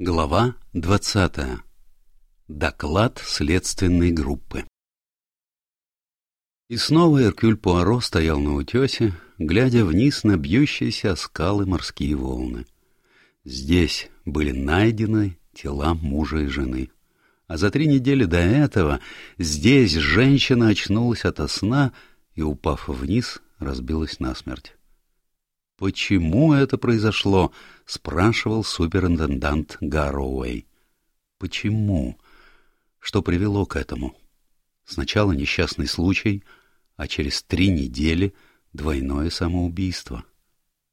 Глава двадцатая. Доклад следственной группы. И снова Эркюль Пуаро стоял на утесе, глядя вниз на бьющиеся скалы морские волны. Здесь были найдены тела мужа и жены. А за три недели до этого здесь женщина очнулась ото сна и, упав вниз, разбилась насмерть. «Почему это произошло?» — спрашивал суперинтендант Гарроуэй. «Почему? Что привело к этому? Сначала несчастный случай, а через три недели двойное самоубийство.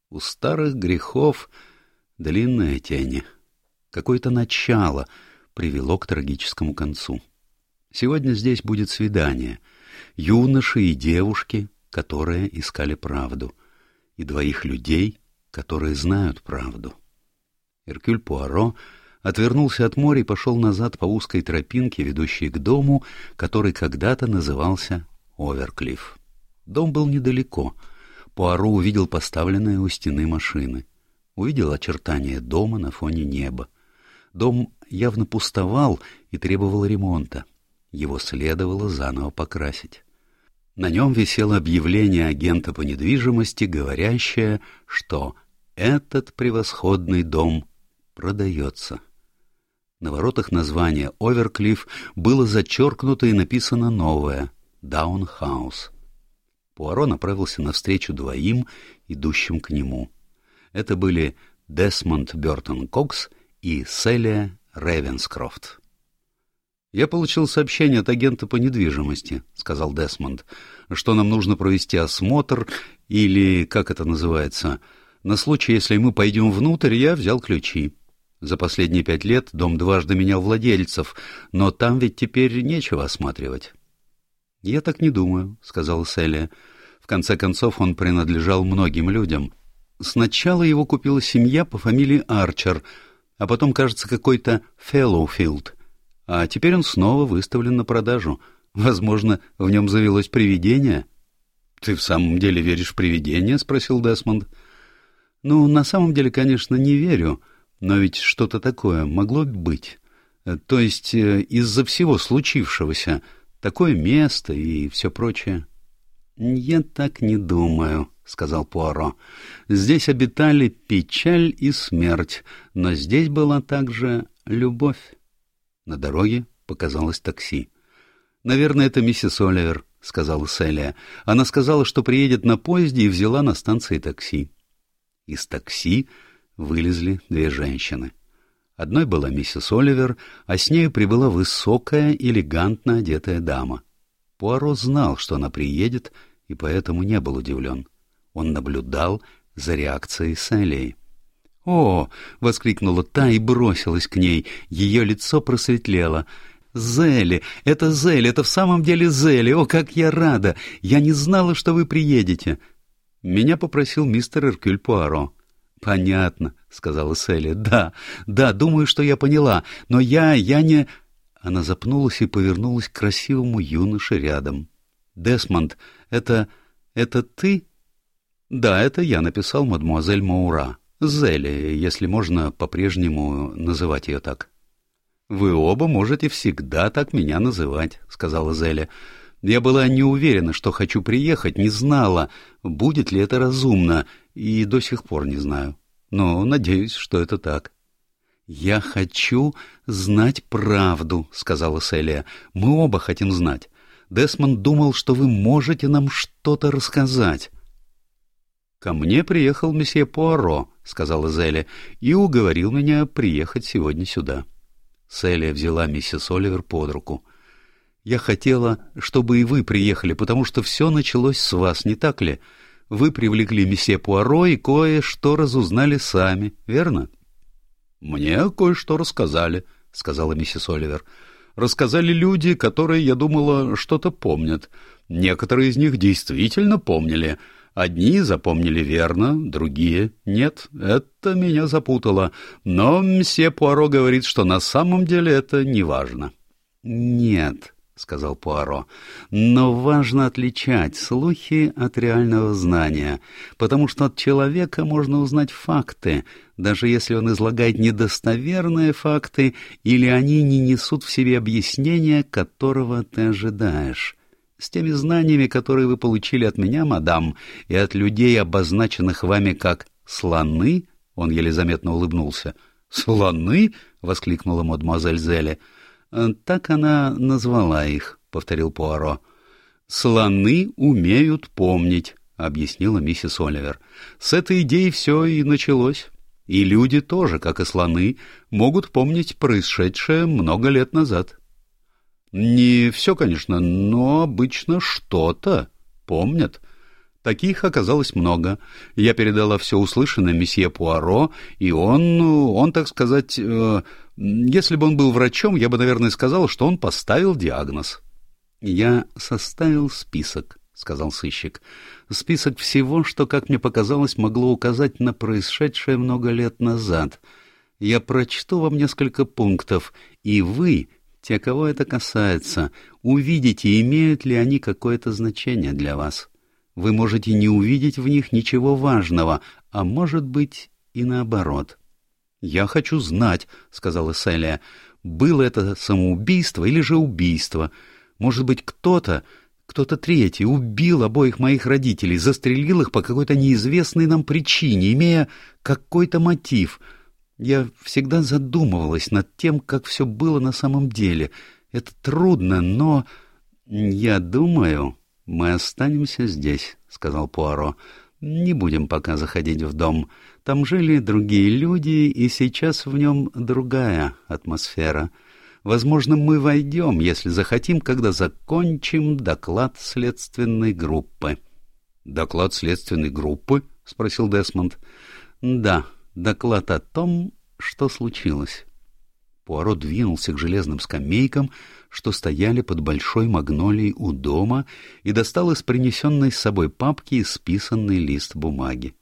У старых грехов длинная тень. Какое-то начало привело к трагическому концу. Сегодня здесь будет свидание. Юноши и девушки, которые искали правду — и двоих людей, которые знают правду. Эркюль Пуаро отвернулся от моря и пошел назад по узкой тропинке, ведущей к дому, который когда-то назывался Оверклифф. Дом был недалеко. Пуаро увидел поставленные у стены машины. Увидел очертания дома на фоне неба. Дом явно пустовал и требовал ремонта. Его следовало заново покрасить. На нем висело объявление агента по недвижимости, говорящее, что этот превосходный дом продается. На воротах название «Оверклифф» было зачеркнуто и написано новое «Даунхаус». Пуаро направился навстречу двоим, идущим к нему. Это были Десмонд Бертон Кокс и Селия Ревенскрофт. «Я получил сообщение от агента по недвижимости», — сказал Десмонд, «что нам нужно провести осмотр, или, как это называется, на случай, если мы пойдем внутрь, я взял ключи. За последние пять лет дом дважды менял владельцев, но там ведь теперь нечего осматривать». «Я так не думаю», — сказала Селия. «В конце концов, он принадлежал многим людям. Сначала его купила семья по фамилии Арчер, а потом, кажется, какой-то Феллоуфилд» а теперь он снова выставлен на продажу. Возможно, в нем завелось привидение. — Ты в самом деле веришь в привидения? — спросил Десмонд. — Ну, на самом деле, конечно, не верю, но ведь что-то такое могло быть. То есть э, из-за всего случившегося, такое место и все прочее. — Я так не думаю, — сказал Пуаро. — Здесь обитали печаль и смерть, но здесь была также любовь. На дороге показалось такси. «Наверное, это миссис Оливер», — сказала Селия. Она сказала, что приедет на поезде и взяла на станции такси. Из такси вылезли две женщины. Одной была миссис Оливер, а с нею прибыла высокая, элегантно одетая дама. Пуаро знал, что она приедет, и поэтому не был удивлен. Он наблюдал за реакцией Селии. «О!» — воскликнула та и бросилась к ней. Ее лицо просветлело. «Зелли! Это Зелли! Это в самом деле Зелли! О, как я рада! Я не знала, что вы приедете!» Меня попросил мистер Эркюль Пуаро. «Понятно», — сказала Селли. «Да, да, думаю, что я поняла. Но я, я не...» Она запнулась и повернулась к красивому юноше рядом. «Десмонд, это... это ты?» «Да, это я написал мадемуазель Маура». Зелли, если можно по-прежнему называть ее так. «Вы оба можете всегда так меня называть», — сказала Зеля. «Я была не уверена, что хочу приехать, не знала, будет ли это разумно, и до сих пор не знаю. Но надеюсь, что это так». «Я хочу знать правду», — сказала Селия. «Мы оба хотим знать. Десмонд думал, что вы можете нам что-то рассказать». «Ко мне приехал месье Пуаро», — сказала Зелли, — «и уговорил меня приехать сегодня сюда». Селия взяла миссис Оливер под руку. «Я хотела, чтобы и вы приехали, потому что все началось с вас, не так ли? Вы привлекли месье Пуаро и кое-что разузнали сами, верно?» «Мне кое-что рассказали», — сказала миссис Оливер. «Рассказали люди, которые, я думала, что-то помнят. Некоторые из них действительно помнили». Одни запомнили верно, другие — нет. Это меня запутало. Но мсье Пуаро говорит, что на самом деле это не важно. — Нет, —— сказал Пуаро. «Но важно отличать слухи от реального знания, потому что от человека можно узнать факты, даже если он излагает недостоверные факты или они не несут в себе объяснения, которого ты ожидаешь. С теми знаниями, которые вы получили от меня, мадам, и от людей, обозначенных вами как «слоны», — он еле заметно улыбнулся. «Слоны?» — воскликнула мадемуазель Зелли. Э, «Так она назвала их», — повторил Пуаро. «Слоны умеют помнить», — объяснила миссис Оливер. «С этой идеей все и началось. И люди тоже, как и слоны, могут помнить происшедшее много лет назад». «Не все, конечно, но обычно что-то помнят». Таких оказалось много. Я передала все услышанное месье Пуаро, и он, он, так сказать, э, если бы он был врачом, я бы, наверное, сказал, что он поставил диагноз. «Я составил список», — сказал сыщик. «Список всего, что, как мне показалось, могло указать на происшедшее много лет назад. Я прочту вам несколько пунктов, и вы, те, кого это касается, увидите, имеют ли они какое-то значение для вас. Вы можете не увидеть в них ничего важного, а может быть и наоборот». «Я хочу знать», — сказала Селия, — «было это самоубийство или же убийство? Может быть, кто-то, кто-то третий убил обоих моих родителей, застрелил их по какой-то неизвестной нам причине, имея какой-то мотив. Я всегда задумывалась над тем, как все было на самом деле. Это трудно, но... Я думаю, мы останемся здесь», — сказал Пуаро. «Не будем пока заходить в дом». Там жили другие люди, и сейчас в нем другая атмосфера. Возможно, мы войдем, если захотим, когда закончим доклад следственной группы. — Доклад следственной группы? — спросил Десмонд. — Да, доклад о том, что случилось. Пуаро двинулся к железным скамейкам, что стояли под большой магнолией у дома, и достал из принесенной с собой папки исписанный лист бумаги.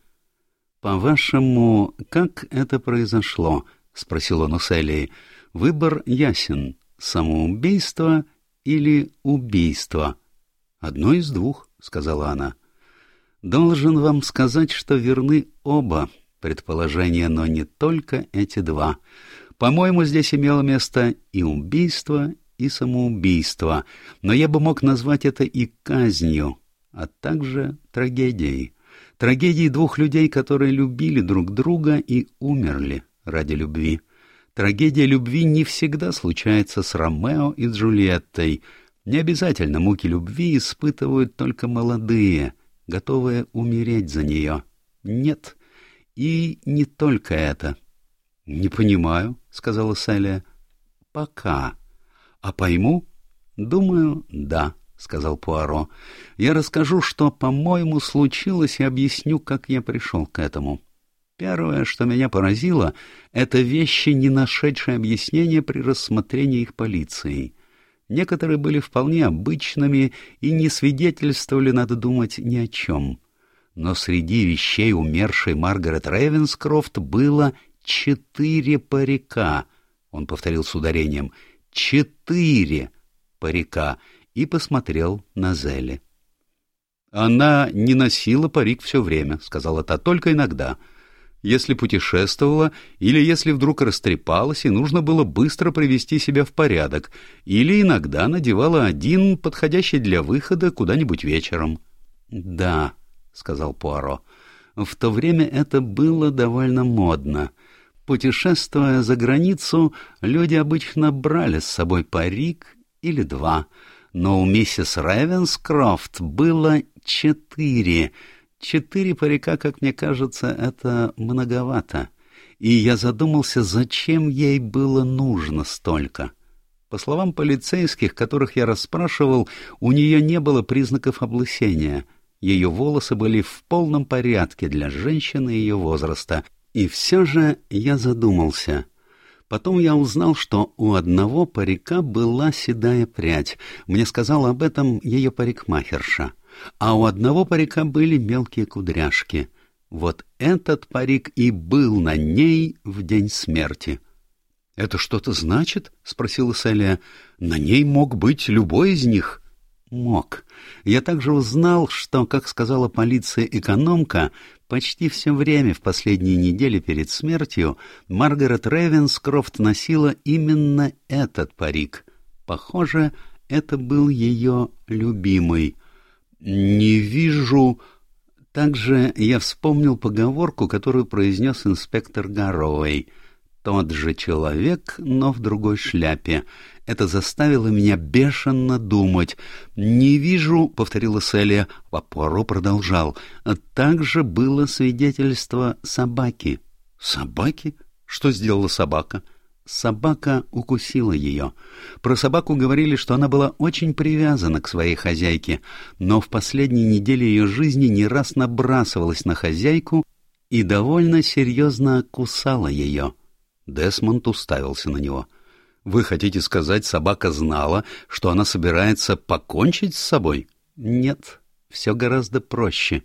«По-вашему, как это произошло?» — спросил он у Селии. «Выбор ясен. Самоубийство или убийство?» «Одно из двух», — сказала она. «Должен вам сказать, что верны оба предположения, но не только эти два. По-моему, здесь имело место и убийство, и самоубийство, но я бы мог назвать это и казнью, а также трагедией трагедии двух людей, которые любили друг друга и умерли ради любви. Трагедия любви не всегда случается с Ромео и Джульеттой. Не обязательно муки любви испытывают только молодые, готовые умереть за нее. Нет, и не только это. — Не понимаю, — сказала Селия. — Пока. А пойму? — Думаю, да. — сказал Пуаро. — Я расскажу, что, по-моему, случилось, и объясню, как я пришел к этому. Первое, что меня поразило, — это вещи, не нашедшие объяснения при рассмотрении их полицией. Некоторые были вполне обычными и не свидетельствовали, надо думать, ни о чем. Но среди вещей умершей Маргарет Рейвенскрофт было четыре парика. Он повторил с ударением «четыре парика», и посмотрел на Зелли. «Она не носила парик все время», — сказала та, — «только иногда. Если путешествовала, или если вдруг растрепалась, и нужно было быстро привести себя в порядок, или иногда надевала один, подходящий для выхода куда-нибудь вечером». «Да», — сказал Пуаро, — «в то время это было довольно модно». Путешествуя за границу, люди обычно брали с собой парик или два — но у миссис Ревенскрофт было четыре. Четыре парика, как мне кажется, это многовато. И я задумался, зачем ей было нужно столько. По словам полицейских, которых я расспрашивал, у нее не было признаков облысения. Ее волосы были в полном порядке для женщины ее возраста. И все же я задумался — Потом я узнал, что у одного парика была седая прядь. Мне сказала об этом ее парикмахерша. А у одного парика были мелкие кудряшки. Вот этот парик и был на ней в день смерти. — Это что-то значит? — спросила Селия. — На ней мог быть любой из них. — Мог. Я также узнал, что, как сказала полиция-экономка, почти все время в последние недели перед смертью Маргарет Ревенскрофт носила именно этот парик. Похоже, это был ее любимый. «Не вижу...» Также я вспомнил поговорку, которую произнес инспектор Гарроуэй — тот же человек, но в другой шляпе. Это заставило меня бешено думать. «Не вижу», — повторила Селия, Пуаро продолжал. «Также было свидетельство собаки». «Собаки? Что сделала собака?» Собака укусила ее. Про собаку говорили, что она была очень привязана к своей хозяйке, но в последние недели ее жизни не раз набрасывалась на хозяйку и довольно серьезно кусала ее. Десмонд уставился на него. «Вы хотите сказать, собака знала, что она собирается покончить с собой?» «Нет, все гораздо проще.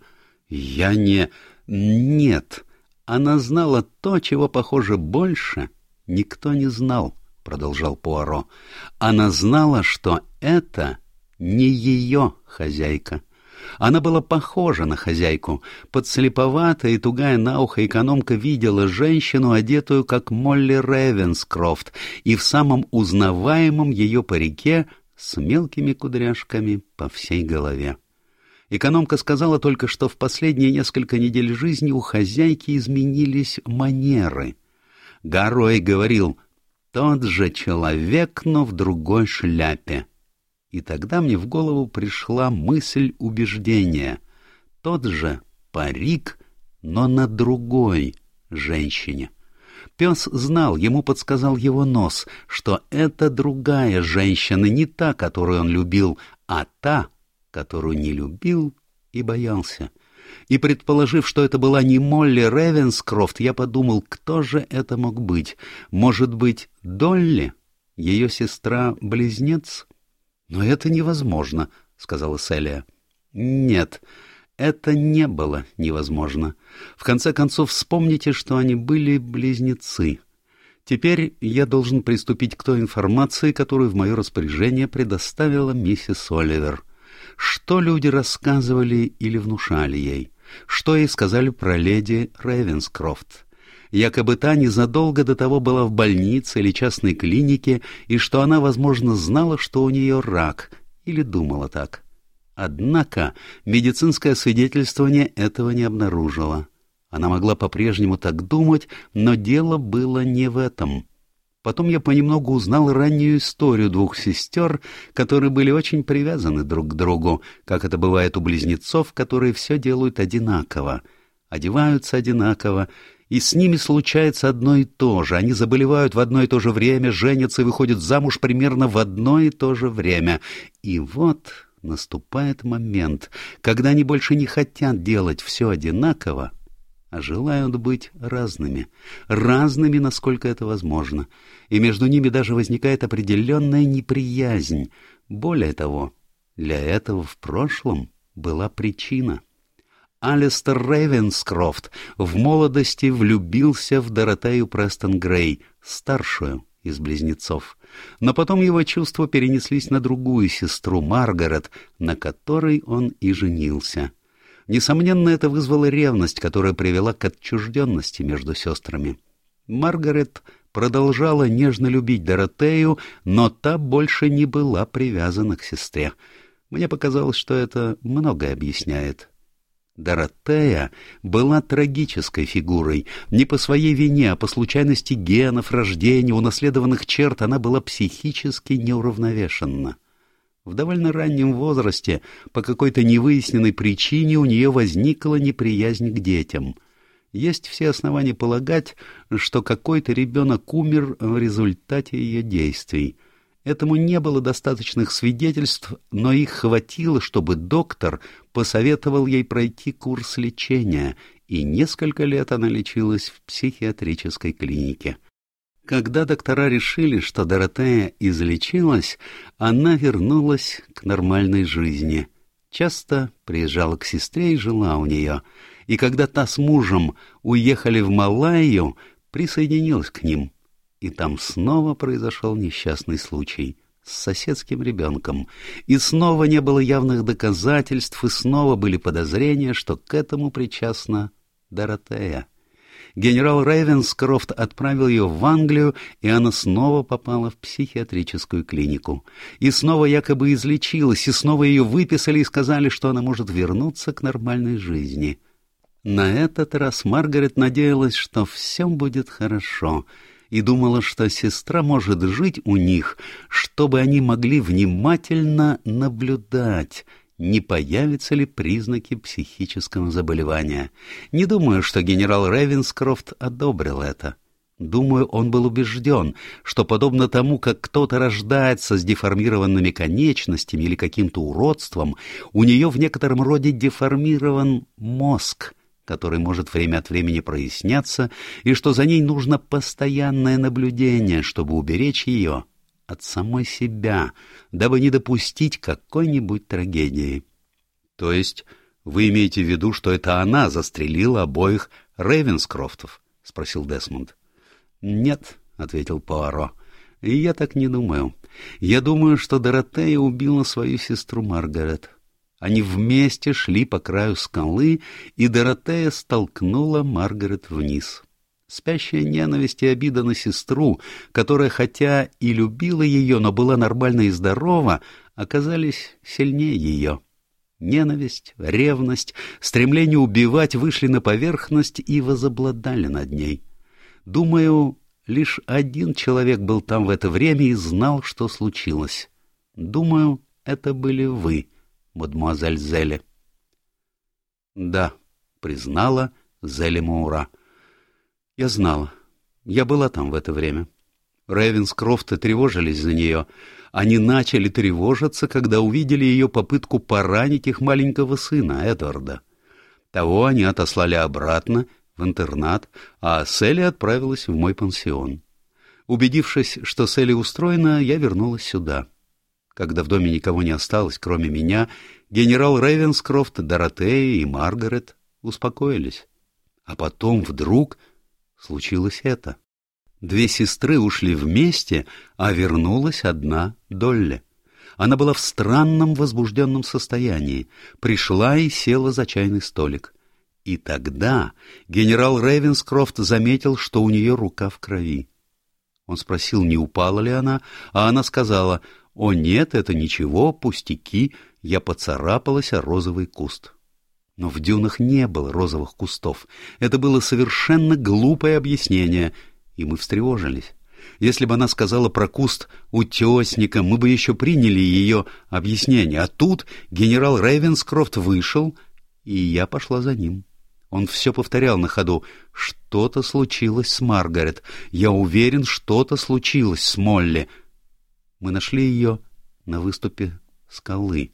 Я не... Нет. Она знала то, чего, похоже, больше никто не знал», — продолжал Пуаро. «Она знала, что это не ее хозяйка». Она была похожа на хозяйку. Подслеповатая и тугая на ухо экономка видела женщину, одетую как Молли Ревенскрофт, и в самом узнаваемом ее парике с мелкими кудряшками по всей голове. Экономка сказала только, что в последние несколько недель жизни у хозяйки изменились манеры. Гарой говорил «тот же человек, но в другой шляпе». И тогда мне в голову пришла мысль убеждения. Тот же парик, но на другой женщине. Пес знал, ему подсказал его нос, что это другая женщина, не та, которую он любил, а та, которую не любил и боялся. И предположив, что это была не Молли Ревенскрофт, я подумал, кто же это мог быть? Может быть, Долли? Ее сестра-близнец? «Но это невозможно», — сказала Селия. «Нет, это не было невозможно. В конце концов, вспомните, что они были близнецы. Теперь я должен приступить к той информации, которую в мое распоряжение предоставила миссис Оливер. Что люди рассказывали или внушали ей? Что ей сказали про леди Рейвенскрофт?» Якобы та незадолго до того была в больнице или частной клинике, и что она, возможно, знала, что у нее рак, или думала так. Однако медицинское свидетельствование этого не обнаружило. Она могла по-прежнему так думать, но дело было не в этом. Потом я понемногу узнал раннюю историю двух сестер, которые были очень привязаны друг к другу, как это бывает у близнецов, которые все делают одинаково, одеваются одинаково и с ними случается одно и то же. Они заболевают в одно и то же время, женятся и выходят замуж примерно в одно и то же время. И вот наступает момент, когда они больше не хотят делать все одинаково, а желают быть разными, разными, насколько это возможно. И между ними даже возникает определенная неприязнь. Более того, для этого в прошлом была причина — Алистер Рейвенскрофт в молодости влюбился в Доротею Престон Грей, старшую из близнецов. Но потом его чувства перенеслись на другую сестру, Маргарет, на которой он и женился. Несомненно, это вызвало ревность, которая привела к отчужденности между сестрами. Маргарет продолжала нежно любить Доротею, но та больше не была привязана к сестре. Мне показалось, что это многое объясняет. Доротея была трагической фигурой. Не по своей вине, а по случайности генов, рождения, унаследованных черт она была психически неуравновешенна. В довольно раннем возрасте по какой-то невыясненной причине у нее возникла неприязнь к детям. Есть все основания полагать, что какой-то ребенок умер в результате ее действий — Этому не было достаточных свидетельств, но их хватило, чтобы доктор посоветовал ей пройти курс лечения, и несколько лет она лечилась в психиатрической клинике. Когда доктора решили, что Доротея излечилась, она вернулась к нормальной жизни. Часто приезжала к сестре и жила у нее. И когда та с мужем уехали в Малайю, присоединилась к ним — И там снова произошел несчастный случай с соседским ребенком. И снова не было явных доказательств, и снова были подозрения, что к этому причастна Доротея. Генерал Рейвенскрофт отправил ее в Англию, и она снова попала в психиатрическую клинику. И снова якобы излечилась, и снова ее выписали и сказали, что она может вернуться к нормальной жизни. На этот раз Маргарет надеялась, что все будет хорошо, и думала, что сестра может жить у них, чтобы они могли внимательно наблюдать, не появятся ли признаки психического заболевания. Не думаю, что генерал Ревенскрофт одобрил это. Думаю, он был убежден, что, подобно тому, как кто-то рождается с деформированными конечностями или каким-то уродством, у нее в некотором роде деформирован мозг, который может время от времени проясняться, и что за ней нужно постоянное наблюдение, чтобы уберечь ее от самой себя, дабы не допустить какой-нибудь трагедии. — То есть вы имеете в виду, что это она застрелила обоих Рейвенскрофтов? — спросил Десмонд. — Нет, — ответил Пуаро, — я так не думаю. Я думаю, что Доротея убила свою сестру Маргарет. Они вместе шли по краю скалы, и Доротея столкнула Маргарет вниз. — Спящая ненависть и обида на сестру, которая хотя и любила ее, но была нормальна и здорова, оказались сильнее ее. Ненависть, ревность, стремление убивать вышли на поверхность и возобладали над ней. Думаю, лишь один человек был там в это время и знал, что случилось. Думаю, это были вы, мадемуазель Зеле. — Да, — признала Зеле Маура. — я знала. Я была там в это время. Рейвенскрофты тревожились за нее. Они начали тревожиться, когда увидели ее попытку поранить их маленького сына, Эдварда. Того они отослали обратно, в интернат, а Селли отправилась в мой пансион. Убедившись, что Селли устроена, я вернулась сюда. Когда в доме никого не осталось, кроме меня, генерал Рейвенскрофт, Доротея и Маргарет успокоились. А потом вдруг случилось это. Две сестры ушли вместе, а вернулась одна Долли. Она была в странном возбужденном состоянии, пришла и села за чайный столик. И тогда генерал Рейвенскрофт заметил, что у нее рука в крови. Он спросил, не упала ли она, а она сказала, «О нет, это ничего, пустяки, я поцарапалась о розовый куст». Но в дюнах не было розовых кустов. Это было совершенно глупое объяснение, и мы встревожились. Если бы она сказала про куст утесника, мы бы еще приняли ее объяснение. А тут генерал Рейвенскрофт вышел, и я пошла за ним. Он все повторял на ходу. «Что-то случилось с Маргарет. Я уверен, что-то случилось с Молли». Мы нашли ее на выступе скалы.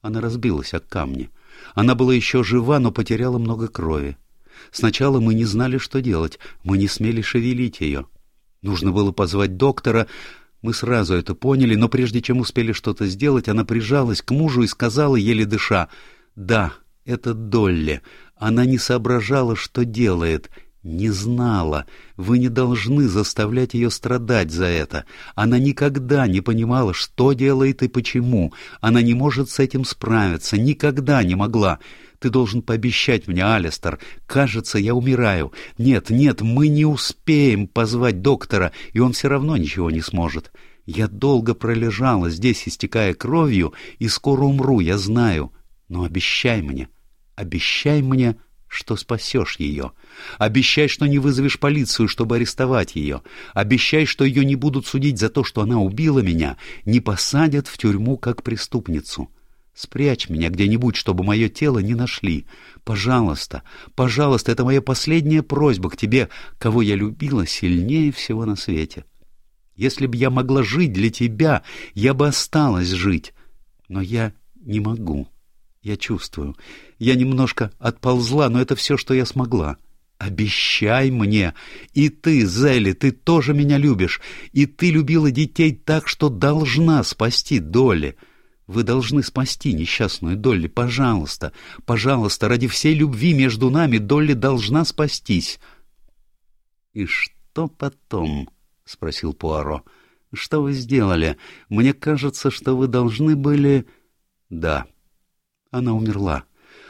Она разбилась о камни. Она была еще жива, но потеряла много крови. Сначала мы не знали, что делать, мы не смели шевелить ее. Нужно было позвать доктора, мы сразу это поняли, но прежде чем успели что-то сделать, она прижалась к мужу и сказала, еле дыша, «Да, это Долли. Она не соображала, что делает, не знала. Вы не должны заставлять ее страдать за это. Она никогда не понимала, что делает и почему. Она не может с этим справиться, никогда не могла. Ты должен пообещать мне, Алистер. Кажется, я умираю. Нет, нет, мы не успеем позвать доктора, и он все равно ничего не сможет. Я долго пролежала здесь, истекая кровью, и скоро умру, я знаю. Но обещай мне, обещай мне что спасешь ее. Обещай, что не вызовешь полицию, чтобы арестовать ее. Обещай, что ее не будут судить за то, что она убила меня, не посадят в тюрьму как преступницу. Спрячь меня где-нибудь, чтобы мое тело не нашли. Пожалуйста, пожалуйста, это моя последняя просьба к тебе, кого я любила сильнее всего на свете. Если бы я могла жить для тебя, я бы осталась жить. Но я не могу. Я чувствую. Я немножко отползла, но это все, что я смогла. Обещай мне. И ты, Зелли, ты тоже меня любишь. И ты любила детей так, что должна спасти Долли. Вы должны спасти несчастную Долли, пожалуйста. Пожалуйста, ради всей любви между нами Долли должна спастись. И что потом? — спросил Пуаро. Что вы сделали? Мне кажется, что вы должны были... Да. Она умерла.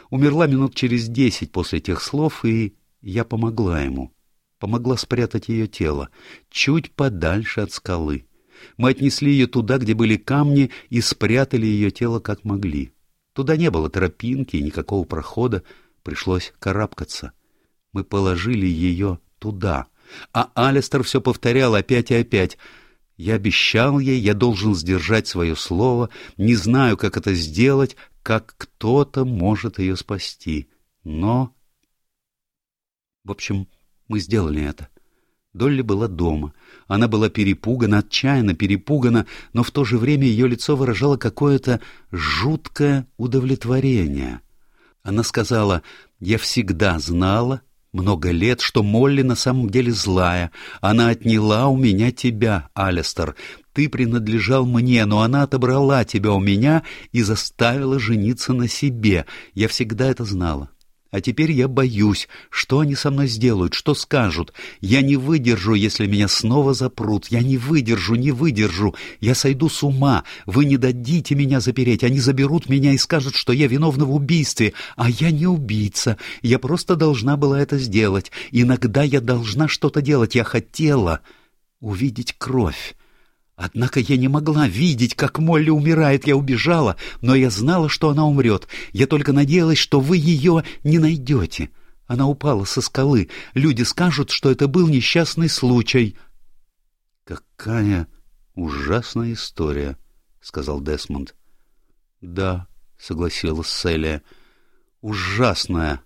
Умерла минут через десять после тех слов, и я помогла ему. Помогла спрятать ее тело, чуть подальше от скалы. Мы отнесли ее туда, где были камни, и спрятали ее тело как могли. Туда не было тропинки и никакого прохода, пришлось карабкаться. Мы положили ее туда, а Алистер все повторял опять и опять — я обещал ей, я должен сдержать свое слово, не знаю, как это сделать, как кто-то может ее спасти. Но... В общем, мы сделали это. Долли была дома. Она была перепугана, отчаянно перепугана, но в то же время ее лицо выражало какое-то жуткое удовлетворение. Она сказала, «Я всегда знала, много лет, что Молли на самом деле злая. Она отняла у меня тебя, Алистер. Ты принадлежал мне, но она отобрала тебя у меня и заставила жениться на себе. Я всегда это знала. А теперь я боюсь, что они со мной сделают, что скажут. Я не выдержу, если меня снова запрут. Я не выдержу, не выдержу. Я сойду с ума. Вы не дадите меня запереть. Они заберут меня и скажут, что я виновна в убийстве. А я не убийца. Я просто должна была это сделать. Иногда я должна что-то делать. Я хотела увидеть кровь. Однако я не могла видеть, как Молли умирает. Я убежала, но я знала, что она умрет. Я только надеялась, что вы ее не найдете. Она упала со скалы. Люди скажут, что это был несчастный случай. — Какая ужасная история, — сказал Десмонд. — Да, — согласилась Селия. — Ужасная.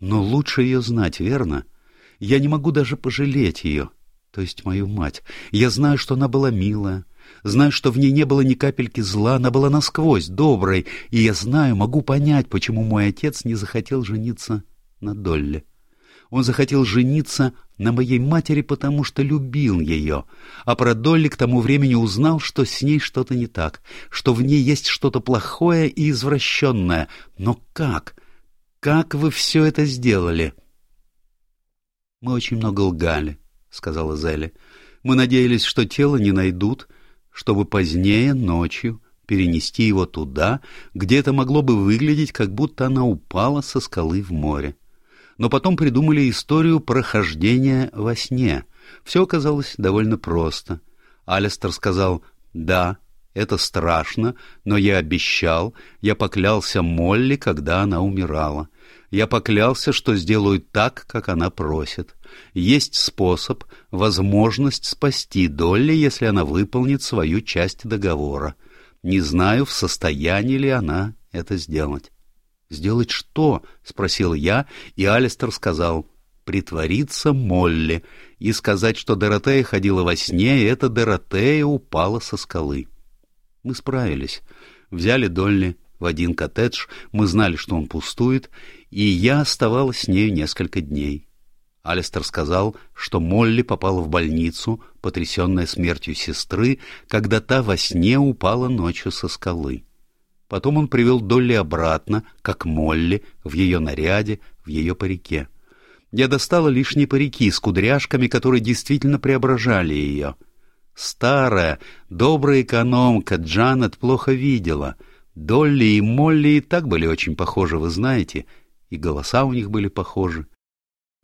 Но лучше ее знать, верно? Я не могу даже пожалеть ее. — то есть мою мать. Я знаю, что она была милая, знаю, что в ней не было ни капельки зла, она была насквозь доброй, и я знаю, могу понять, почему мой отец не захотел жениться на Долле. Он захотел жениться на моей матери, потому что любил ее, а про Долли к тому времени узнал, что с ней что-то не так, что в ней есть что-то плохое и извращенное. Но как? Как вы все это сделали? Мы очень много лгали, сказала Зелли. «Мы надеялись, что тело не найдут, чтобы позднее, ночью, перенести его туда, где это могло бы выглядеть, как будто она упала со скалы в море. Но потом придумали историю прохождения во сне. Все оказалось довольно просто. Алистер сказал «Да, это страшно, но я обещал, я поклялся Молли, когда она умирала. Я поклялся, что сделаю так, как она просит. Есть способ, возможность спасти Долли, если она выполнит свою часть договора. Не знаю, в состоянии ли она это сделать. «Сделать что?» — спросил я, и Алистер сказал «притвориться Молли» и сказать, что Доротея ходила во сне, и эта Доротея упала со скалы. Мы справились. Взяли Долли в один коттедж, мы знали, что он пустует, и я оставалась с нею несколько дней. Алистер сказал, что Молли попала в больницу, потрясенная смертью сестры, когда та во сне упала ночью со скалы. Потом он привел Долли обратно, как Молли, в ее наряде, в ее парике. Я достала лишние парики с кудряшками, которые действительно преображали ее. Старая, добрая экономка Джанет плохо видела. Долли и Молли и так были очень похожи, вы знаете, и голоса у них были похожи.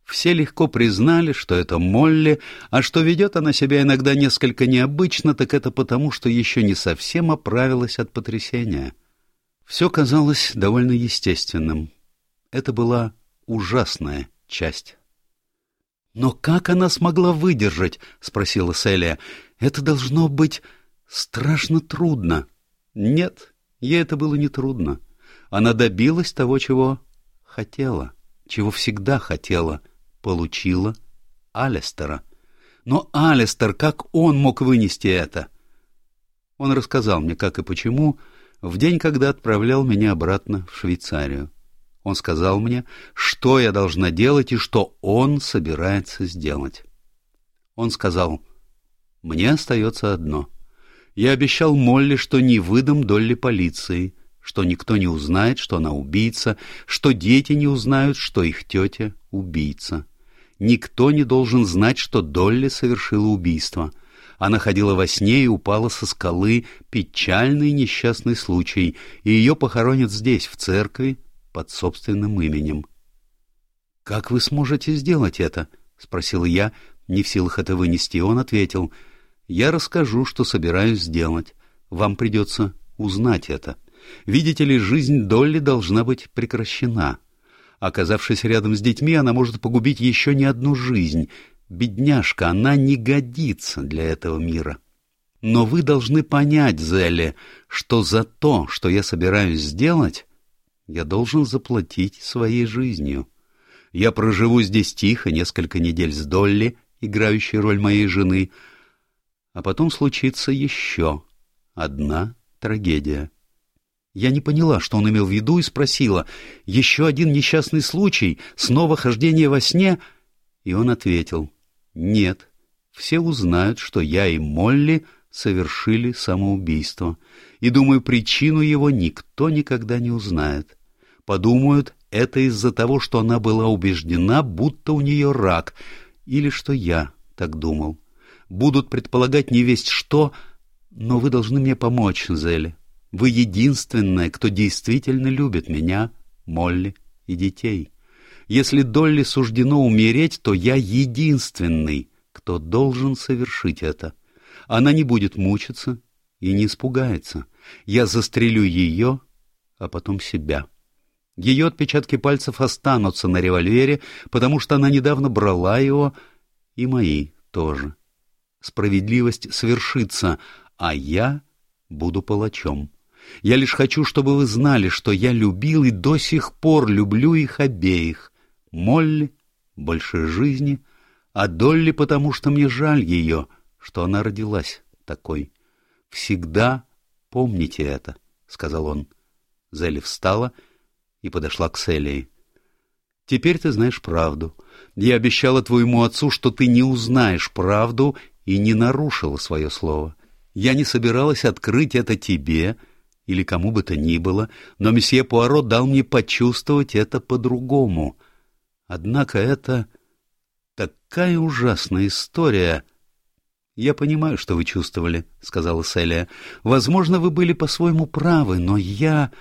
Все легко признали, что это Молли, а что ведет она себя иногда несколько необычно, так это потому, что еще не совсем оправилась от потрясения. Все казалось довольно естественным. Это была ужасная часть. «Но как она смогла выдержать?» — спросила Селия. «Это должно быть страшно трудно». «Нет, ей это было не трудно. Она добилась того, чего хотела, чего всегда хотела — получила Алистера. Но Алистер, как он мог вынести это? Он рассказал мне, как и почему, в день, когда отправлял меня обратно в Швейцарию. Он сказал мне, что я должна делать и что он собирается сделать. Он сказал, мне остается одно. Я обещал Молли, что не выдам Долли полиции, что никто не узнает, что она убийца, что дети не узнают, что их тетя убийца никто не должен знать, что Долли совершила убийство. Она ходила во сне и упала со скалы. Печальный несчастный случай, и ее похоронят здесь, в церкви, под собственным именем. — Как вы сможете сделать это? — спросил я, не в силах это вынести. Он ответил, — Я расскажу, что собираюсь сделать. Вам придется узнать это. Видите ли, жизнь Долли должна быть прекращена. Оказавшись рядом с детьми, она может погубить еще не одну жизнь. Бедняжка, она не годится для этого мира. Но вы должны понять, Зелли, что за то, что я собираюсь сделать, я должен заплатить своей жизнью. Я проживу здесь тихо несколько недель с Долли, играющей роль моей жены, а потом случится еще одна трагедия. Я не поняла, что он имел в виду, и спросила, «Еще один несчастный случай? Снова хождение во сне?» И он ответил, «Нет, все узнают, что я и Молли совершили самоубийство, и, думаю, причину его никто никогда не узнает. Подумают, это из-за того, что она была убеждена, будто у нее рак, или что я так думал. Будут предполагать не весть что, но вы должны мне помочь, Зелли. Вы единственная, кто действительно любит меня, Молли и детей. Если Долли суждено умереть, то я единственный, кто должен совершить это. Она не будет мучиться и не испугается. Я застрелю ее, а потом себя. Ее отпечатки пальцев останутся на револьвере, потому что она недавно брала его, и мои тоже. Справедливость свершится, а я буду палачом. Я лишь хочу, чтобы вы знали, что я любил и до сих пор люблю их обеих. Молли больше жизни, а Долли потому, что мне жаль ее, что она родилась такой. Всегда помните это, — сказал он. Зелли встала и подошла к Селии. Теперь ты знаешь правду. Я обещала твоему отцу, что ты не узнаешь правду и не нарушила свое слово. Я не собиралась открыть это тебе, — или кому бы то ни было, но месье Пуаро дал мне почувствовать это по-другому. Однако это такая ужасная история. — Я понимаю, что вы чувствовали, — сказала Селия. — Возможно, вы были по-своему правы, но я...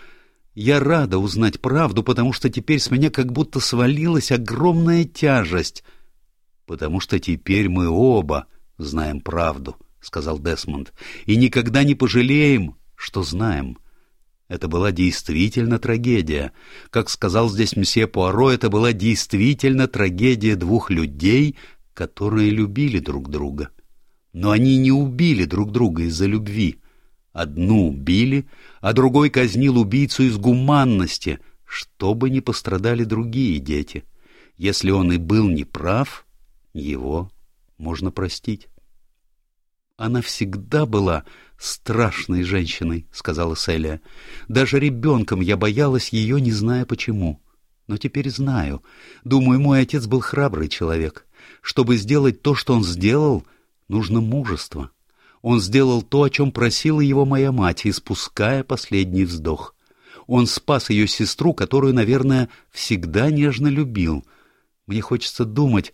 Я рада узнать правду, потому что теперь с меня как будто свалилась огромная тяжесть. — Потому что теперь мы оба знаем правду, — сказал Десмонд, — и никогда не пожалеем, что знаем. Это была действительно трагедия. Как сказал здесь месье Пуаро, это была действительно трагедия двух людей, которые любили друг друга. Но они не убили друг друга из-за любви. Одну убили, а другой казнил убийцу из гуманности, чтобы не пострадали другие дети. Если он и был неправ, его можно простить. Она всегда была страшной женщиной, — сказала Селия. Даже ребенком я боялась ее, не зная почему. Но теперь знаю. Думаю, мой отец был храбрый человек. Чтобы сделать то, что он сделал, нужно мужество. Он сделал то, о чем просила его моя мать, испуская последний вздох. Он спас ее сестру, которую, наверное, всегда нежно любил. Мне хочется думать...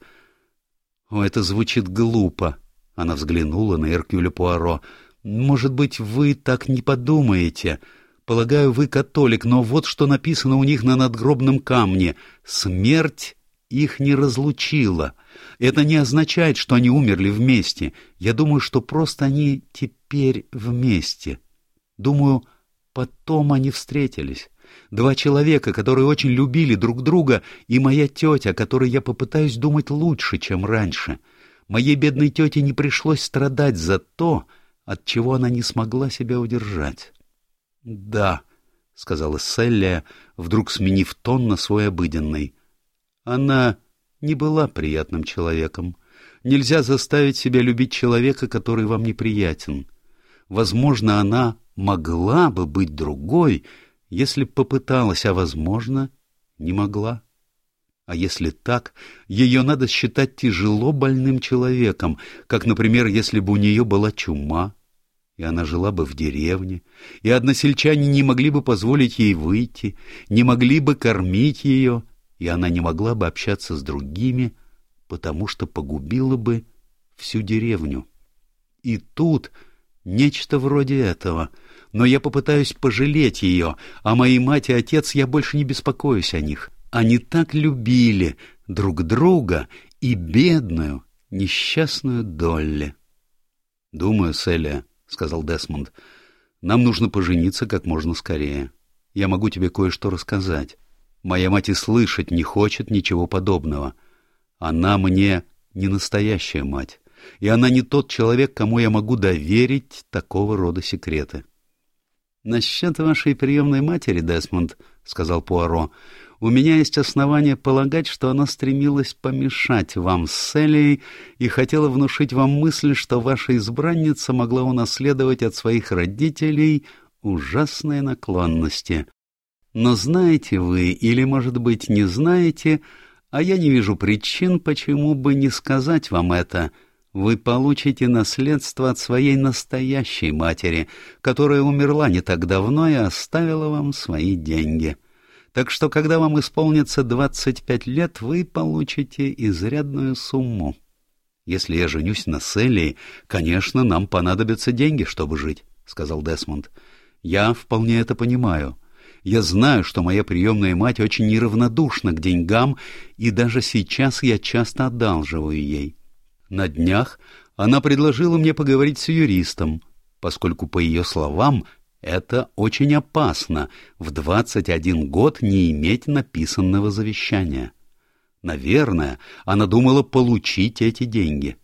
О, это звучит глупо. Она взглянула на Эркюля Пуаро. «Может быть, вы так не подумаете. Полагаю, вы католик, но вот что написано у них на надгробном камне. Смерть их не разлучила. Это не означает, что они умерли вместе. Я думаю, что просто они теперь вместе. Думаю, потом они встретились. Два человека, которые очень любили друг друга, и моя тетя, которой я попытаюсь думать лучше, чем раньше. Моей бедной тете не пришлось страдать за то, от чего она не смогла себя удержать. — Да, — сказала Селлия, вдруг сменив тон на свой обыденный. Она не была приятным человеком. Нельзя заставить себя любить человека, который вам неприятен. Возможно, она могла бы быть другой, если б попыталась, а, возможно, не могла. А если так, ее надо считать тяжело больным человеком, как, например, если бы у нее была чума, и она жила бы в деревне, и односельчане не могли бы позволить ей выйти, не могли бы кормить ее, и она не могла бы общаться с другими, потому что погубила бы всю деревню. И тут нечто вроде этого. Но я попытаюсь пожалеть ее, а моей мать и отец я больше не беспокоюсь о них. Они так любили друг друга и бедную, несчастную Долли. — Думаю, Селия, — сказал Десмонд, — нам нужно пожениться как можно скорее. Я могу тебе кое-что рассказать. Моя мать и слышать не хочет ничего подобного. Она мне не настоящая мать, и она не тот человек, кому я могу доверить такого рода секреты. — Насчет вашей приемной матери, Десмонд, — сказал Пуаро, у меня есть основания полагать, что она стремилась помешать вам с Селией и хотела внушить вам мысль, что ваша избранница могла унаследовать от своих родителей ужасные наклонности. Но знаете вы, или, может быть, не знаете, а я не вижу причин, почему бы не сказать вам это, вы получите наследство от своей настоящей матери, которая умерла не так давно и оставила вам свои деньги. — так что, когда вам исполнится 25 лет, вы получите изрядную сумму. Если я женюсь на Селли, конечно, нам понадобятся деньги, чтобы жить, — сказал Десмонд. Я вполне это понимаю. Я знаю, что моя приемная мать очень неравнодушна к деньгам, и даже сейчас я часто одалживаю ей. На днях она предложила мне поговорить с юристом, поскольку, по ее словам, это очень опасно — в 21 год не иметь написанного завещания. Наверное, она думала получить эти деньги.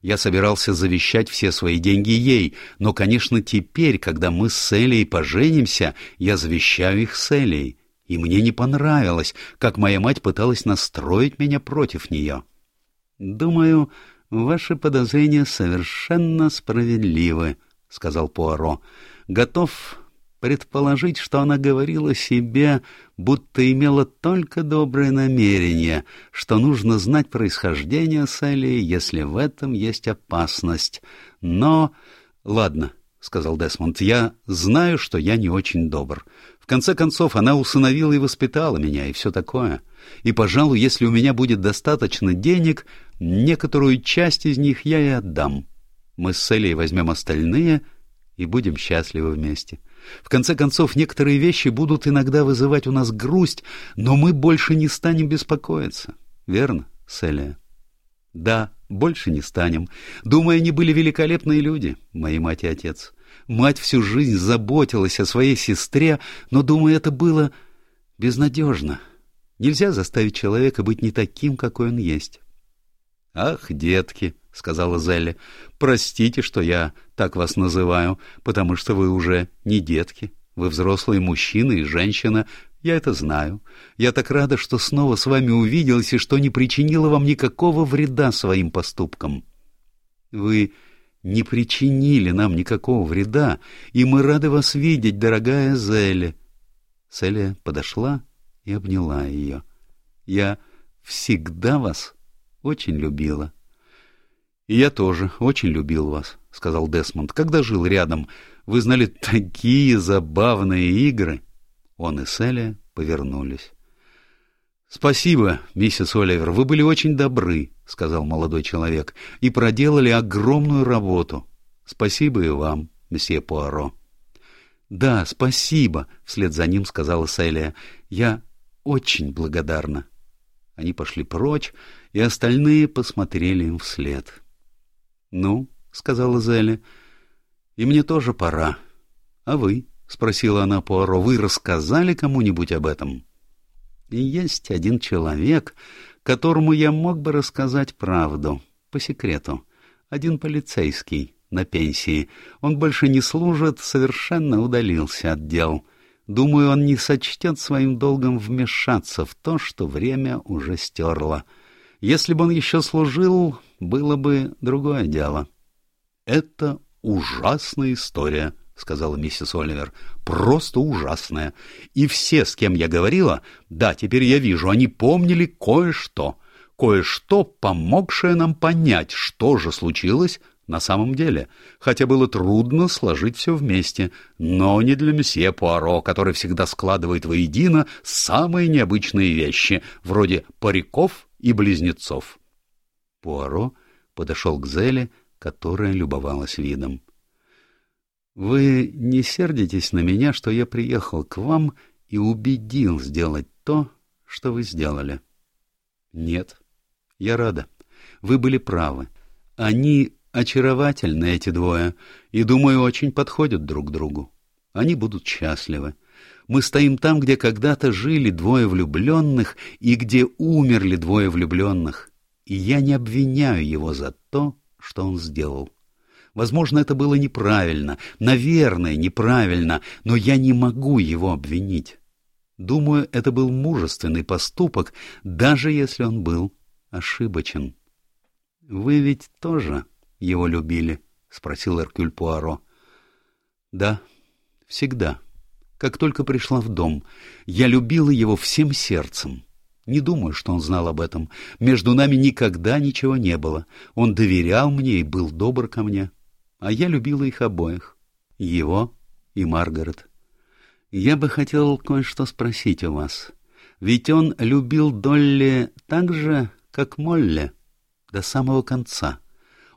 Я собирался завещать все свои деньги ей, но, конечно, теперь, когда мы с Селией поженимся, я завещаю их Селией. И мне не понравилось, как моя мать пыталась настроить меня против нее. Думаю, ваши подозрения совершенно справедливы, — сказал Пуаро готов предположить, что она говорила себе, будто имела только добрые намерения, что нужно знать происхождение Салли, если в этом есть опасность. Но... Ладно, — сказал Десмонд, — я знаю, что я не очень добр. В конце концов, она усыновила и воспитала меня, и все такое. И, пожалуй, если у меня будет достаточно денег, некоторую часть из них я и отдам. Мы с Селей возьмем остальные — и будем счастливы вместе. В конце концов, некоторые вещи будут иногда вызывать у нас грусть, но мы больше не станем беспокоиться. Верно, Селия? Да, больше не станем. Думаю, они были великолепные люди, мои мать и отец. Мать всю жизнь заботилась о своей сестре, но, думаю, это было безнадежно. Нельзя заставить человека быть не таким, какой он есть. Ах, детки, — сказала Зелли. — Простите, что я так вас называю, потому что вы уже не детки. Вы взрослые мужчина и женщина. Я это знаю. Я так рада, что снова с вами увиделась и что не причинила вам никакого вреда своим поступкам. Вы не причинили нам никакого вреда, и мы рады вас видеть, дорогая Зелли. Селия подошла и обняла ее. Я всегда вас очень любила. «И я тоже очень любил вас», — сказал Десмонд. «Когда жил рядом, вы знали такие забавные игры». Он и Селия повернулись. «Спасибо, миссис Оливер, вы были очень добры», — сказал молодой человек, — «и проделали огромную работу. Спасибо и вам, месье Пуаро». «Да, спасибо», — вслед за ним сказала Селия. «Я очень благодарна». Они пошли прочь, и остальные посмотрели им вслед. «Ну», — сказала Зелли, — «и мне тоже пора. А вы?» — спросила она Пуаро. «Вы рассказали кому-нибудь об этом?» «Есть один человек, которому я мог бы рассказать правду, по секрету. Один полицейский на пенсии. Он больше не служит, совершенно удалился от дел». Думаю, он не сочтет своим долгом вмешаться в то, что время уже стерло. Если бы он еще служил, было бы другое дело. — Это ужасная история, — сказала миссис Оливер. — Просто ужасная. И все, с кем я говорила, да, теперь я вижу, они помнили кое-что. Кое-что, помогшее нам понять, что же случилось на самом деле, хотя было трудно сложить все вместе, но не для месье Пуаро, который всегда складывает воедино самые необычные вещи, вроде париков и близнецов. Пуаро подошел к Зеле, которая любовалась видом. «Вы не сердитесь на меня, что я приехал к вам и убедил сделать то, что вы сделали?» «Нет. Я рада. Вы были правы. Они очаровательны, эти двое, и, думаю, очень подходят друг другу. Они будут счастливы. Мы стоим там, где когда-то жили двое влюбленных и где умерли двое влюбленных. И я не обвиняю его за то, что он сделал. Возможно, это было неправильно, наверное, неправильно, но я не могу его обвинить. Думаю, это был мужественный поступок, даже если он был ошибочен. — Вы ведь тоже его любили? — спросил Эркюль Пуаро. — Да, всегда. Как только пришла в дом, я любила его всем сердцем. Не думаю, что он знал об этом. Между нами никогда ничего не было. Он доверял мне и был добр ко мне. А я любила их обоих. Его и Маргарет. Я бы хотел кое-что спросить у вас. Ведь он любил Долли так же, как Молли, до самого конца.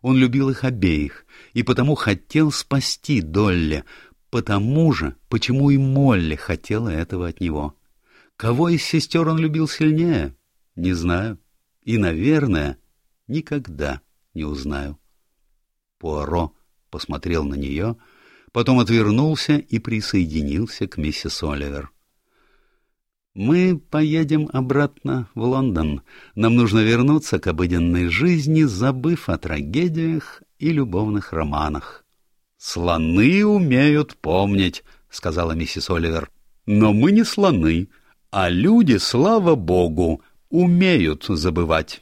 Он любил их обеих и потому хотел спасти Долли, потому же, почему и Молли хотела этого от него. Кого из сестер он любил сильнее? Не знаю. И, наверное, никогда не узнаю. Пуаро посмотрел на нее, потом отвернулся и присоединился к миссис Оливер. «Мы поедем обратно в Лондон. Нам нужно вернуться к обыденной жизни, забыв о трагедиях и любовных романах». «Слоны умеют помнить», — сказала миссис Оливер. «Но мы не слоны, а люди, слава богу, умеют забывать.